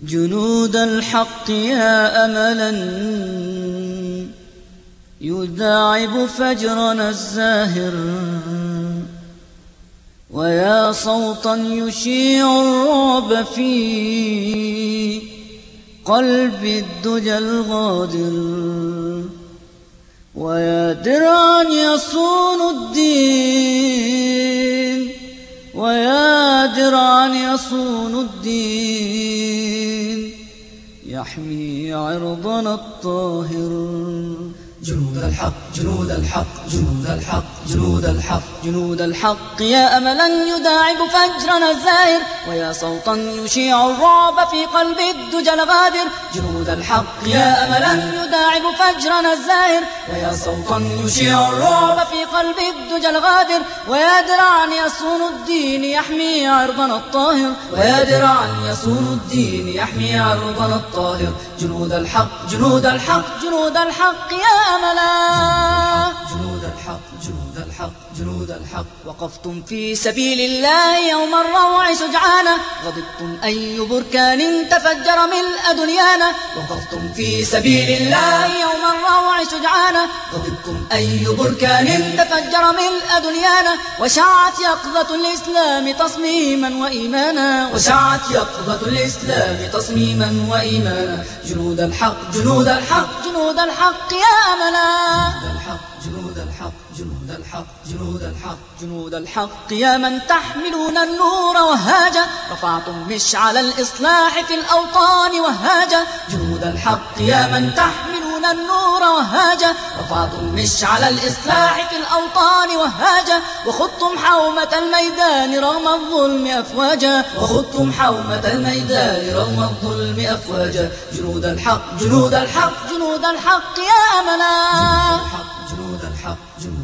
جنود الحق يا أملا يداعب فجرنا الزاهر ويا صوتا يشيع الرعب في قلب الدجى الغادر ويا درعا يصون درعا يصون الدين. يحمي عرضنا الطاهر. جنود الحق جنود الحق جنود الحق جنود الحق. جنود الحق يا أملا يداعب فجرنا الزاهر ويا صوتا يشيع الرعب في قلب الدجى الغادر جنود الحق يا أملا يداعب فجرنا الزاهر ويا صوتا يشيع الرعب في قلب الدجى الغادر ويا درعا يصون الدين يحمي عرضنا الطاهر. ويا درعا يصون الدين يحمي عرضنا الطاهر. جنود الحق جنود الحق. جنود الحق يا أملا جنود الحق جنود الحق جنود الحق. وقفتم في سبيل الله يوم الروع سجعانا. غضبتم أي بركان تفجر ملء دنيانا وقفتم في سبيل الله يوم الروع سجعانا. غضبتم أي بركان تفجر ملء دنيانا وشعت يقظة الإسلام تصميما وإيمانا. وشعت يقظة الإسلام تصميما وإيمانا. جنود الحق جنود الحق جنود الحق يا أملا جنود الحق الحق جنود الحق. جنود الحق يا من تحملون النور وهاجا. رفعتم مشعل الإصلاح في الأوطان وهاجا. جنود الحق يا من تحملون النور وهاجا. رفعتم مشعل الإصلاح في الأوطان وهاجا. وخضتم حومة الميدان رغم الظلم أفواجا. وخضتم حومة الميدان رغم الظلم أفواجا. جنود الحق جنود الحق جنود الحق يا أملا جنود الحق جنود الحق جنود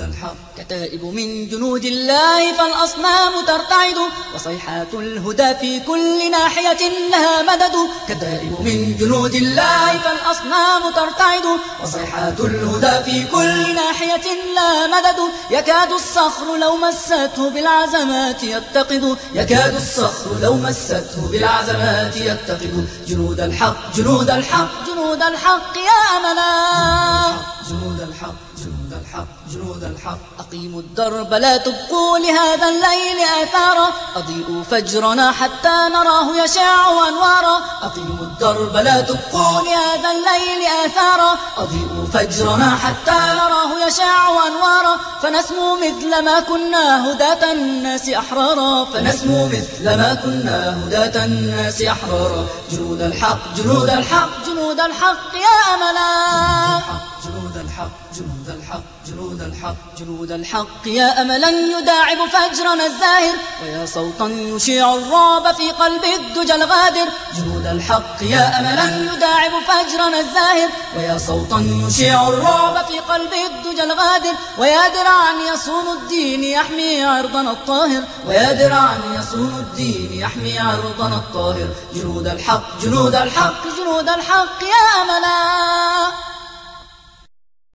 الحق كتائب من جنود الله فالأصنام ترتعد وصيحات الهدى في كل ناحية لها مدد. كتائب من جنود الله فالأصنام ترتعد وصيحات الهدى في كل ناحية لها مدد. يكاد الصخر لو مسته بالعزمات يتقد. يكاد الصخر لو مسته بالعزمات يتقد. جنود الحق جنود الحق جنود الحق يا أملا جنود الحق جنود الحق جنود الحق. أقيموا الدرب لا تبقوا لهذا الليل آثارا. أضيئوا فجرنا حتى نراه يشع أنوارا. أقيموا الدرب لا تبقوا لهذا الليل آثارا. أضيئوا فجرنا حتى نراه يشع أنوارا. فنسمو مثل ما كنا هداة الناس أحرارا. فنسمو مثل ما كنا هداة الناس أحرارا. جنود الحق جنود الحق جنود الحق يا أملا. جنود الحق جنود الحق جنود الحق جنود الحق. يا أملا يداعب فجرنا الزاهر ويا صوتا يشيع الرعب في قلب الدجى الغادر. جنود الحق يا أملا يداعب فجرنا الزاهر ويا صوتا يشيع الرعب في قلب الدجى الغادر. ويا درعا يصون الدين يحمي عرضنا الطاهر. ويا درعا يصون الدين يحمي عرضنا الطاهر. جنود الحق جنود الحق جنود الحق. يا أملا